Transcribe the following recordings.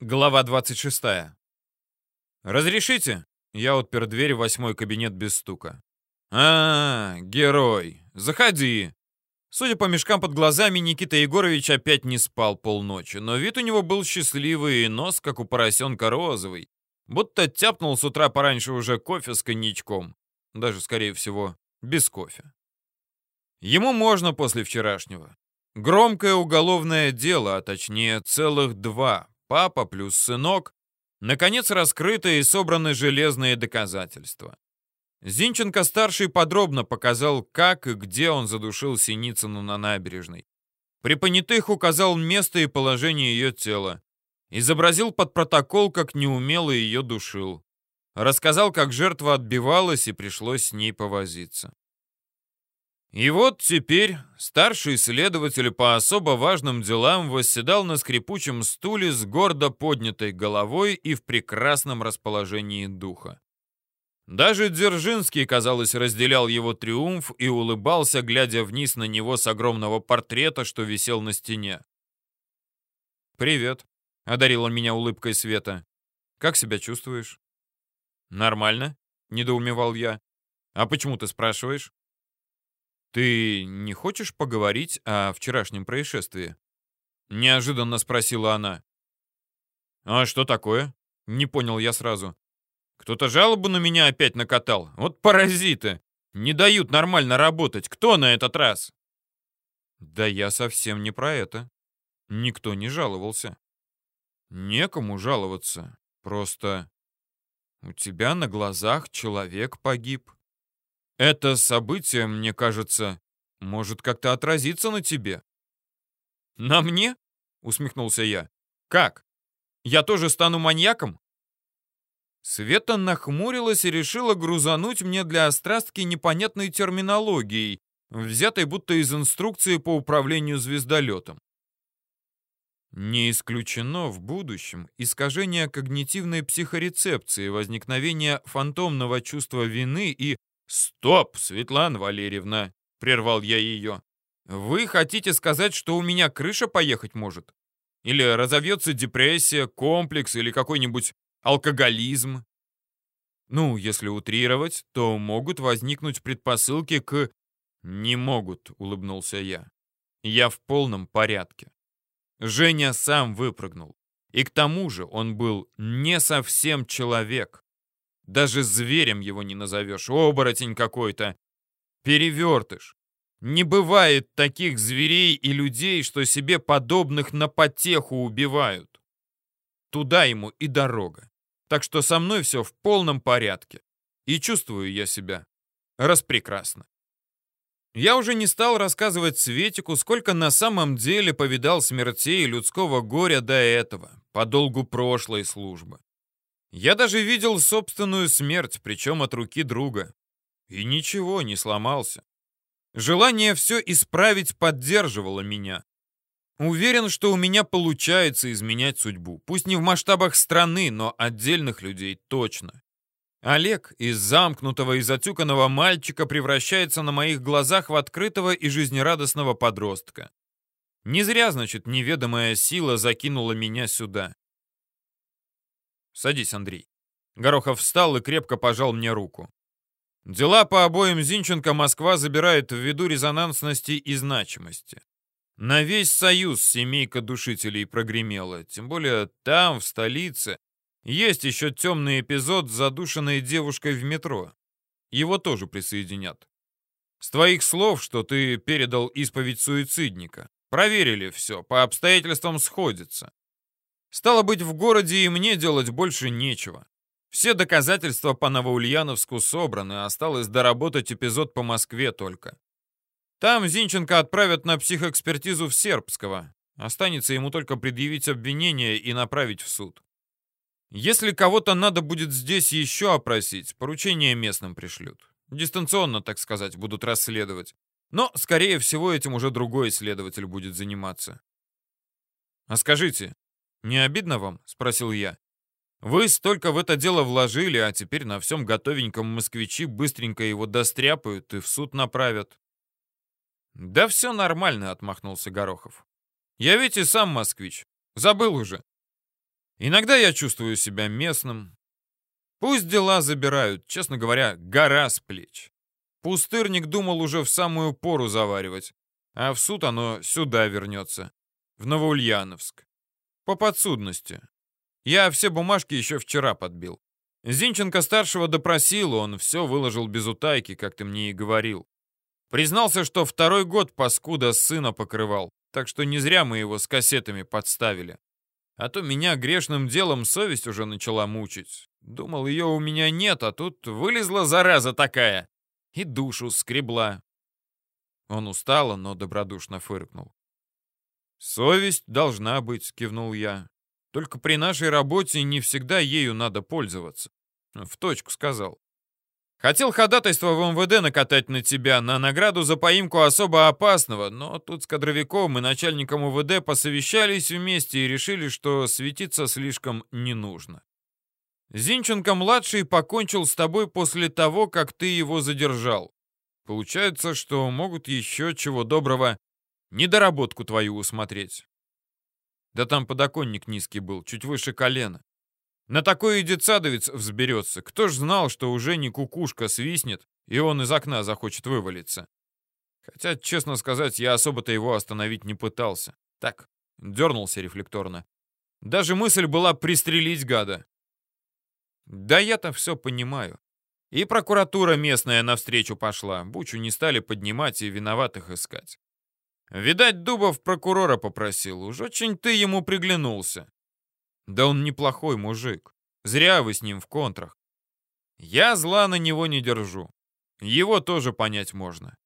Глава 26. «Разрешите?» Я отпер дверь в восьмой кабинет без стука. а, -а, герой! Заходи!» Судя по мешкам под глазами, Никита Егорович опять не спал полночи, но вид у него был счастливый и нос, как у поросенка розовый. Будто тяпнул с утра пораньше уже кофе с коньячком. Даже, скорее всего, без кофе. Ему можно после вчерашнего. Громкое уголовное дело, а точнее целых два, папа плюс сынок, наконец раскрыты и собраны железные доказательства. Зинченко-старший подробно показал, как и где он задушил Синицыну на набережной. При понятых указал место и положение ее тела. Изобразил под протокол, как неумело ее душил. Рассказал, как жертва отбивалась и пришлось с ней повозиться. И вот теперь старший следователь по особо важным делам восседал на скрипучем стуле с гордо поднятой головой и в прекрасном расположении духа. Даже Дзержинский, казалось, разделял его триумф и улыбался, глядя вниз на него с огромного портрета, что висел на стене. «Привет», — одарил он меня улыбкой света. «Как себя чувствуешь?» «Нормально», — недоумевал я. «А почему ты спрашиваешь?» «Ты не хочешь поговорить о вчерашнем происшествии?» Неожиданно спросила она. «А что такое?» Не понял я сразу. «Кто-то жалобу на меня опять накатал? Вот паразиты! Не дают нормально работать. Кто на этот раз?» «Да я совсем не про это. Никто не жаловался. Некому жаловаться. Просто у тебя на глазах человек погиб. Это событие, мне кажется, может как-то отразиться на тебе. На мне? Усмехнулся я. Как? Я тоже стану маньяком? Света нахмурилась и решила грузануть мне для острастки непонятной терминологией, взятой будто из инструкции по управлению звездолетом. Не исключено в будущем искажение когнитивной психорецепции, возникновение фантомного чувства вины и «Стоп, Светлана Валерьевна!» — прервал я ее. «Вы хотите сказать, что у меня крыша поехать может? Или разовьется депрессия, комплекс или какой-нибудь алкоголизм?» Ну, если утрировать, то могут возникнуть предпосылки к... «Не могут», — улыбнулся я. «Я в полном порядке». Женя сам выпрыгнул. И к тому же он был не совсем человек. Даже зверем его не назовешь, оборотень какой-то. Перевертыш. Не бывает таких зверей и людей, что себе подобных на потеху убивают. Туда ему и дорога. Так что со мной все в полном порядке. И чувствую я себя распрекрасно. Я уже не стал рассказывать Светику, сколько на самом деле повидал смертей и людского горя до этого, по долгу прошлой службы. Я даже видел собственную смерть, причем от руки друга. И ничего, не сломался. Желание все исправить поддерживало меня. Уверен, что у меня получается изменять судьбу. Пусть не в масштабах страны, но отдельных людей точно. Олег из замкнутого и затюканного мальчика превращается на моих глазах в открытого и жизнерадостного подростка. Не зря, значит, неведомая сила закинула меня сюда. Садись, Андрей. Горохов встал и крепко пожал мне руку. Дела по обоим Зинченко Москва забирает ввиду резонансности и значимости. На весь союз семейка душителей прогремела, тем более там, в столице, есть еще темный эпизод с задушенной девушкой в метро. Его тоже присоединят. С твоих слов, что ты передал исповедь суицидника. Проверили все, по обстоятельствам сходится. Стало быть, в городе и мне делать больше нечего. Все доказательства по Новоульяновску собраны, осталось доработать эпизод по Москве только. Там Зинченко отправят на психоэкспертизу в Сербского. Останется ему только предъявить обвинение и направить в суд. Если кого-то надо будет здесь еще опросить, поручение местным пришлют. Дистанционно, так сказать, будут расследовать. Но, скорее всего, этим уже другой следователь будет заниматься. А скажите, «Не обидно вам?» — спросил я. «Вы столько в это дело вложили, а теперь на всем готовеньком москвичи быстренько его достряпают и в суд направят». «Да все нормально», — отмахнулся Горохов. «Я ведь и сам москвич. Забыл уже. Иногда я чувствую себя местным. Пусть дела забирают, честно говоря, гора с плеч. Пустырник думал уже в самую пору заваривать, а в суд оно сюда вернется, в Новоульяновск. По подсудности. Я все бумажки еще вчера подбил. Зинченко-старшего допросил, он все выложил без утайки, как ты мне и говорил. Признался, что второй год паскуда сына покрывал, так что не зря мы его с кассетами подставили. А то меня грешным делом совесть уже начала мучить. Думал, ее у меня нет, а тут вылезла зараза такая. И душу скребла. Он устало, но добродушно фыркнул. «Совесть должна быть», — кивнул я. «Только при нашей работе не всегда ею надо пользоваться». В точку сказал. Хотел ходатайство в МВД накатать на тебя на награду за поимку особо опасного, но тут с кадровиком и начальником УВД посовещались вместе и решили, что светиться слишком не нужно. Зинченко-младший покончил с тобой после того, как ты его задержал. Получается, что могут еще чего доброго недоработку твою усмотреть. Да там подоконник низкий был, чуть выше колена. На такой и детсадовец взберется. Кто ж знал, что уже не кукушка свистнет, и он из окна захочет вывалиться. Хотя, честно сказать, я особо-то его остановить не пытался. Так, дернулся рефлекторно. Даже мысль была пристрелить гада. Да я-то все понимаю. И прокуратура местная навстречу пошла. Бучу не стали поднимать и виноватых искать. Видать, Дубов прокурора попросил. Уж очень ты ему приглянулся. Да он неплохой мужик. Зря вы с ним в контрах. Я зла на него не держу. Его тоже понять можно.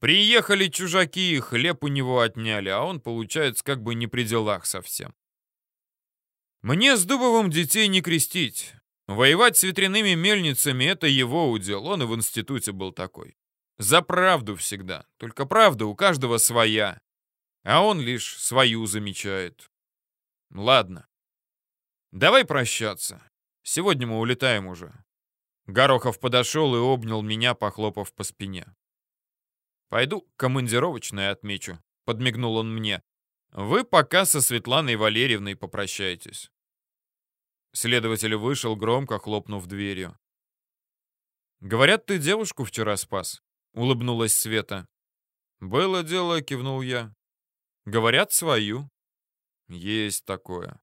Приехали чужаки, хлеб у него отняли, а он, получается, как бы не при делах совсем. Мне с Дубовым детей не крестить. Воевать с ветряными мельницами — это его удел, он и в институте был такой. За правду всегда, только правда у каждого своя, а он лишь свою замечает. Ладно, «Давай прощаться. Сегодня мы улетаем уже». Горохов подошел и обнял меня, похлопав по спине. «Пойду командировочное отмечу», — подмигнул он мне. «Вы пока со Светланой Валерьевной попрощаетесь». Следователь вышел, громко хлопнув дверью. «Говорят, ты девушку вчера спас», — улыбнулась Света. «Было дело», — кивнул я. «Говорят, свою». «Есть такое».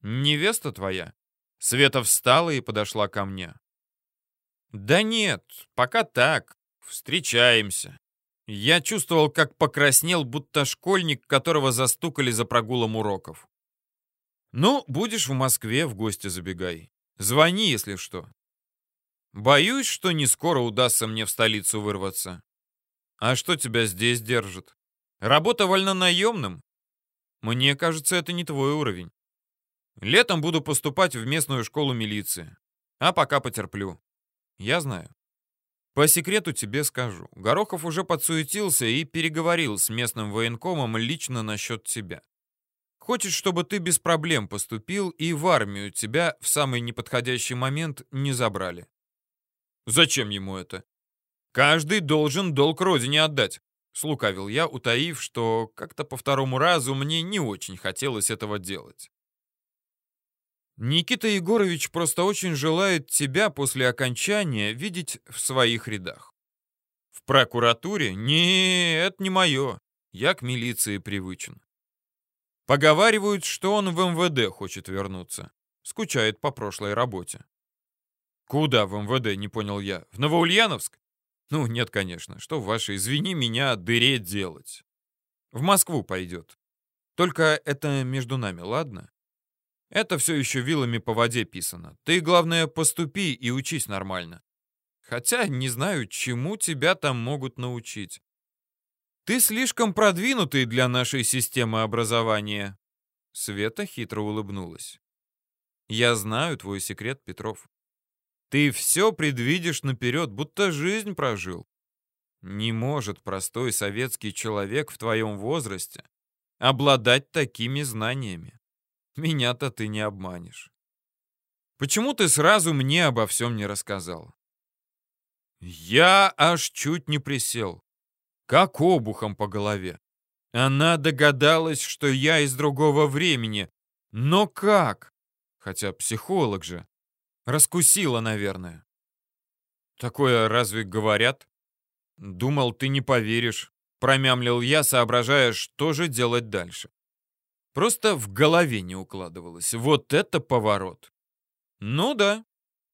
«Невеста твоя?» Света встала и подошла ко мне. «Да нет, пока так. Встречаемся». Я чувствовал, как покраснел, будто школьник, которого застукали за прогулом уроков. «Ну, будешь в Москве, в гости забегай. Звони, если что». «Боюсь, что не скоро удастся мне в столицу вырваться». «А что тебя здесь держит? Работа вольнонаемным?» «Мне кажется, это не твой уровень». Летом буду поступать в местную школу милиции. А пока потерплю. Я знаю. По секрету тебе скажу. Горохов уже подсуетился и переговорил с местным военкомом лично насчет тебя. Хочет, чтобы ты без проблем поступил и в армию тебя в самый неподходящий момент не забрали. Зачем ему это? Каждый должен долг родине отдать. Слукавил я, утаив, что как-то по второму разу мне не очень хотелось этого делать. Никита Егорович просто очень желает тебя после окончания видеть в своих рядах. В прокуратуре? Не, это не мое. Я к милиции привычен. Поговаривают, что он в МВД хочет вернуться. Скучает по прошлой работе. Куда в МВД, не понял я. В Новоульяновск? Ну, нет, конечно. Что в вашей, извини меня, дыре делать? В Москву пойдет. Только это между нами, ладно? Это все еще вилами по воде писано. Ты, главное, поступи и учись нормально. Хотя не знаю, чему тебя там могут научить. Ты слишком продвинутый для нашей системы образования. Света хитро улыбнулась. Я знаю твой секрет, Петров. Ты все предвидишь наперед, будто жизнь прожил. Не может простой советский человек в твоем возрасте обладать такими знаниями. Меня-то ты не обманешь. Почему ты сразу мне обо всем не рассказал? Я аж чуть не присел. Как обухом по голове. Она догадалась, что я из другого времени. Но как? Хотя психолог же. Раскусила, наверное. Такое разве говорят? Думал, ты не поверишь. Промямлил я, соображая, что же делать дальше. Просто в голове не укладывалось. Вот это поворот. Ну да.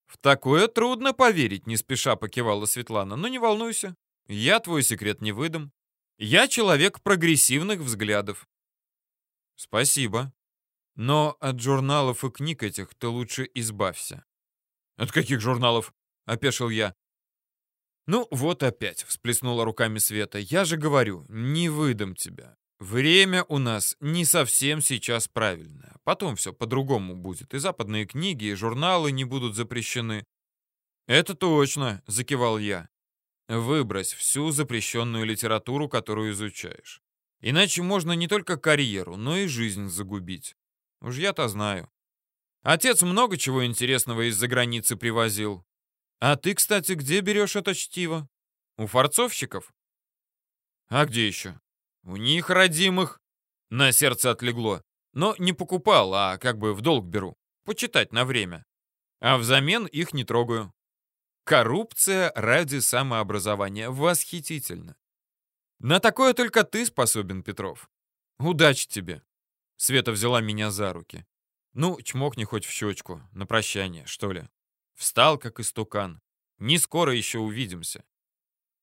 В такое трудно поверить, не спеша покивала Светлана. Но не волнуйся. Я твой секрет не выдам. Я человек прогрессивных взглядов. Спасибо. Но от журналов и книг этих ты лучше избавься. От каких журналов? Опешил я. Ну вот опять, всплеснула руками Света. Я же говорю, не выдам тебя. Время у нас не совсем сейчас правильное. Потом все по-другому будет. И западные книги, и журналы не будут запрещены. Это точно, закивал я. Выбрось всю запрещенную литературу, которую изучаешь. Иначе можно не только карьеру, но и жизнь загубить. Уж я-то знаю. Отец много чего интересного из-за границы привозил. А ты, кстати, где берешь это чтиво? У форцовщиков? А где еще? У них родимых. На сердце отлегло. Но не покупал, а как бы в долг беру. Почитать на время. А взамен их не трогаю. Коррупция ради самообразования. Восхитительно. На такое только ты способен, Петров. Удачи тебе. Света взяла меня за руки. Ну, чмокни хоть в щечку, на прощание, что ли. Встал, как истукан. Не скоро еще увидимся.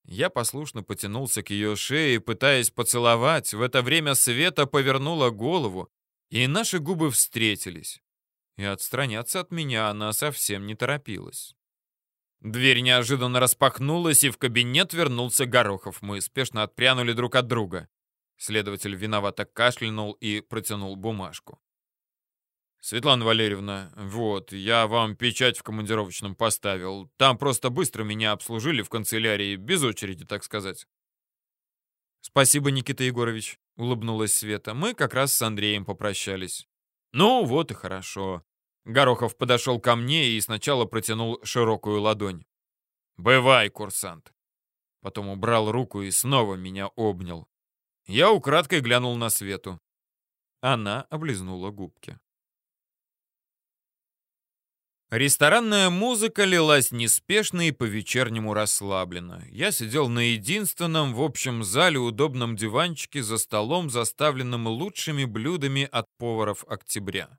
Я послушно потянулся к ее шее, пытаясь поцеловать. В это время Света повернула голову, и наши губы встретились. И отстраняться от меня она совсем не торопилась. Дверь неожиданно распахнулась, и в кабинет вернулся Горохов. Мы спешно отпрянули друг от друга. Следователь виновато кашлянул и протянул бумажку. «Светлана Валерьевна, вот, я вам печать в командировочном поставил. Там просто быстро меня обслужили в канцелярии, без очереди, так сказать». «Спасибо, Никита Егорович», — улыбнулась Света. «Мы как раз с Андреем попрощались». «Ну, вот и хорошо». Горохов подошел ко мне и сначала протянул широкую ладонь. «Бывай, курсант». Потом убрал руку и снова меня обнял. Я украдкой глянул на Свету. Она облизнула губки. Ресторанная музыка лилась неспешно и по-вечернему расслабленно. Я сидел на единственном в общем зале удобном диванчике за столом, заставленным лучшими блюдами от поваров октября.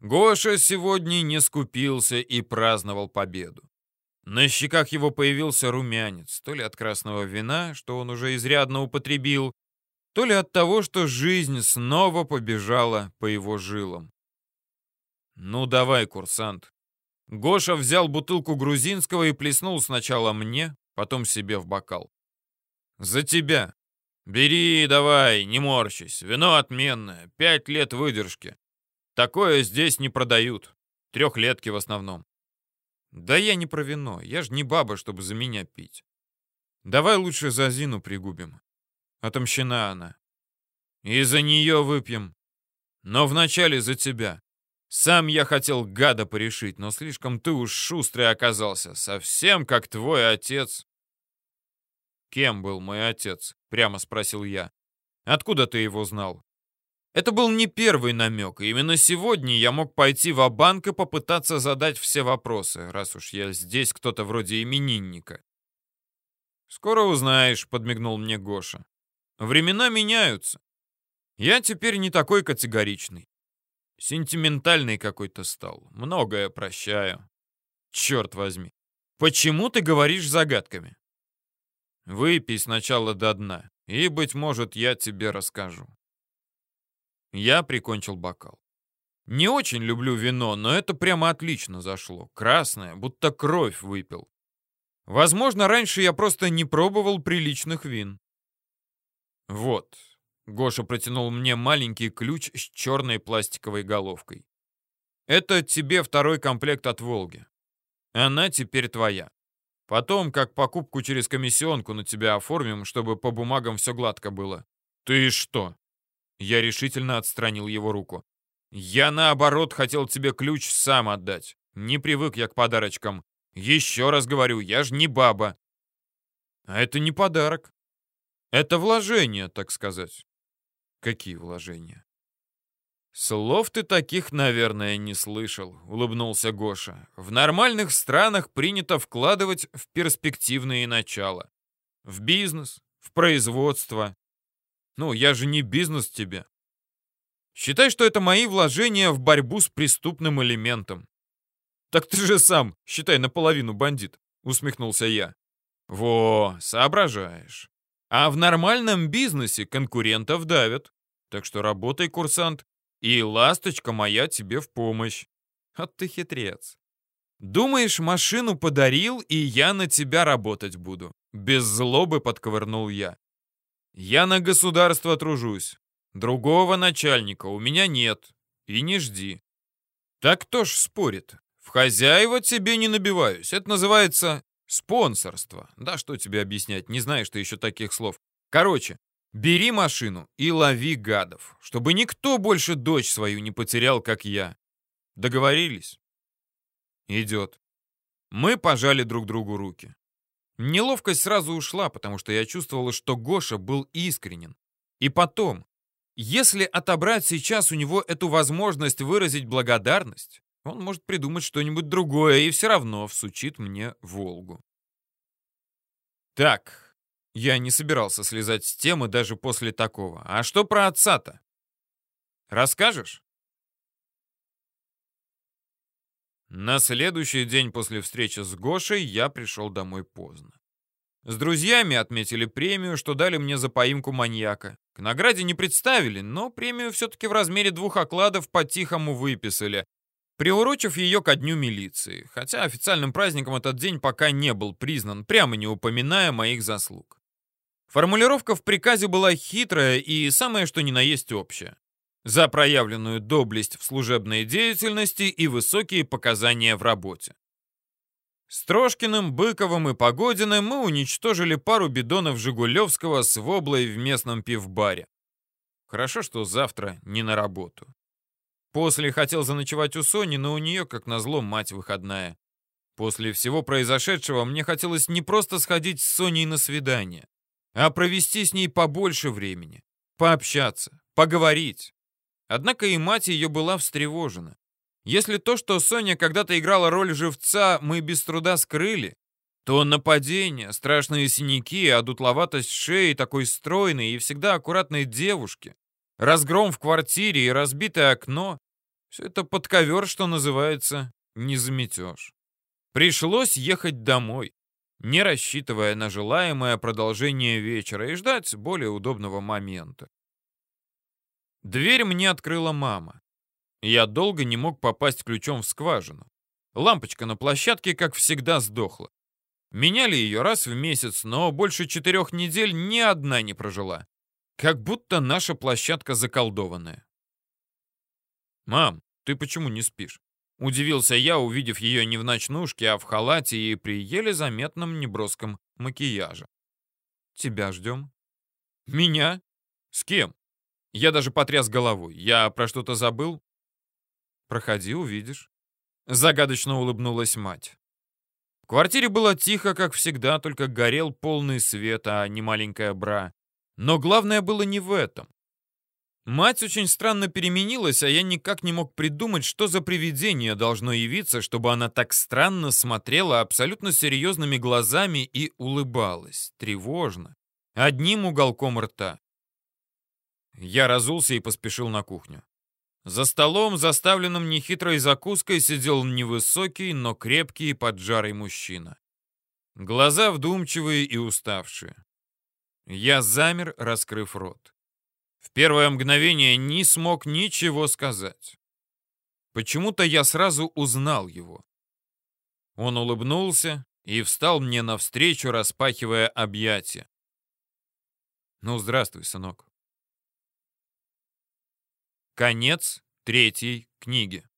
Гоша сегодня не скупился и праздновал победу. На щеках его появился румянец, то ли от красного вина, что он уже изрядно употребил, то ли от того, что жизнь снова побежала по его жилам. «Ну давай, курсант». Гоша взял бутылку грузинского и плеснул сначала мне, потом себе в бокал. «За тебя. Бери давай, не морщись. Вино отменное, пять лет выдержки. Такое здесь не продают. Трехлетки в основном». «Да я не про вино, я ж не баба, чтобы за меня пить. Давай лучше за Зину пригубим. Отомщена она. И за нее выпьем. Но вначале за тебя. Сам я хотел гада порешить, но слишком ты уж шустрый оказался. Совсем как твой отец. Кем был мой отец? Прямо спросил я. Откуда ты его знал? Это был не первый намек, и именно сегодня я мог пойти в банк и попытаться задать все вопросы, раз уж я здесь кто-то вроде именинника. «Скоро узнаешь», — подмигнул мне Гоша. Времена меняются. Я теперь не такой категоричный. Сентиментальный какой-то стал. Многое прощаю. Черт возьми. Почему ты говоришь загадками? Выпей сначала до дна, и, быть может, я тебе расскажу. Я прикончил бокал. Не очень люблю вино, но это прямо отлично зашло. Красное, будто кровь выпил. Возможно, раньше я просто не пробовал приличных вин. «Вот». Гоша протянул мне маленький ключ с черной пластиковой головкой. «Это тебе второй комплект от «Волги». Она теперь твоя. Потом, как покупку через комиссионку на тебя оформим, чтобы по бумагам все гладко было». «Ты что?» Я решительно отстранил его руку. «Я, наоборот, хотел тебе ключ сам отдать. Не привык я к подарочкам. Еще раз говорю, я ж не баба». «А это не подарок. Это вложения, так сказать. Какие вложения? «Слов ты таких, наверное, не слышал», — улыбнулся Гоша. «В нормальных странах принято вкладывать в перспективные начала. В бизнес, в производство. Ну, я же не бизнес тебе. Считай, что это мои вложения в борьбу с преступным элементом». «Так ты же сам, считай, наполовину бандит», — усмехнулся я. «Во, соображаешь. А в нормальном бизнесе конкурентов давят. Так что работай, курсант, и ласточка моя тебе в помощь. Вот ты хитрец. Думаешь, машину подарил, и я на тебя работать буду? Без злобы подковырнул я. Я на государство тружусь. Другого начальника у меня нет. И не жди. Так кто ж спорит? В хозяева тебе не набиваюсь. Это называется спонсорство. Да что тебе объяснять, не знаешь ты еще таких слов. Короче, Бери машину и лови гадов, чтобы никто больше дочь свою не потерял, как я. Договорились? Идет. Мы пожали друг другу руки. Неловкость сразу ушла, потому что я чувствовала, что Гоша был искренен. И потом, если отобрать сейчас у него эту возможность выразить благодарность, он может придумать что-нибудь другое и все равно всучит мне Волгу. Так, я не собирался слезать с темы даже после такого. А что про отца-то? Расскажешь? На следующий день после встречи с Гошей я пришел домой поздно. С друзьями отметили премию, что дали мне за поимку маньяка. К награде не представили, но премию все-таки в размере двух окладов по-тихому выписали, приурочив ее ко дню милиции, хотя официальным праздником этот день пока не был признан, прямо не упоминая моих заслуг. Формулировка в приказе была хитрая и самое что ни на есть общая. За проявленную доблесть в служебной деятельности и высокие показания в работе. С Трошкиным, Быковым и Погодиным мы уничтожили пару бидонов Жигулевского с воблой в местном пивбаре. Хорошо, что завтра не на работу. После хотел заночевать у Сони, но у нее, как назло, мать выходная. После всего произошедшего мне хотелось не просто сходить с Соней на свидание, а провести с ней побольше времени, пообщаться, поговорить. Однако и мать ее была встревожена. Если то, что Соня когда-то играла роль живца, мы без труда скрыли, то нападение, страшные синяки, одутловатость шеи такой стройной и всегда аккуратной девушки, разгром в квартире и разбитое окно — все это под ковер, что называется, не заметешь. Пришлось ехать домой не рассчитывая на желаемое продолжение вечера и ждать более удобного момента. Дверь мне открыла мама. Я долго не мог попасть ключом в скважину. Лампочка на площадке, как всегда, сдохла. Меняли ее раз в месяц, но больше четырех недель ни одна не прожила. Как будто наша площадка заколдованная. «Мам, ты почему не спишь?» Удивился я, увидев ее не в ночнушке, а в халате и при еле заметном неброском макияже. «Тебя ждем». «Меня? С кем?» Я даже потряс головой. Я про что-то забыл? «Проходи, увидишь». Загадочно улыбнулась мать. В квартире было тихо, как всегда, только горел полный свет, а не маленькая бра. Но главное было не в этом. Мать очень странно переменилась, а я никак не мог придумать, что за привидение должно явиться, чтобы она так странно смотрела абсолютно серьезными глазами и улыбалась, тревожно, одним уголком рта. Я разулся и поспешил на кухню. За столом, заставленным нехитрой закуской, сидел невысокий, но крепкий поджарый мужчина. Глаза вдумчивые и уставшие. Я замер, раскрыв рот. В первое мгновение не смог ничего сказать. Почему-то я сразу узнал его. Он улыбнулся и встал мне навстречу, распахивая объятия. Ну, здравствуй, сынок. Конец третьей книги.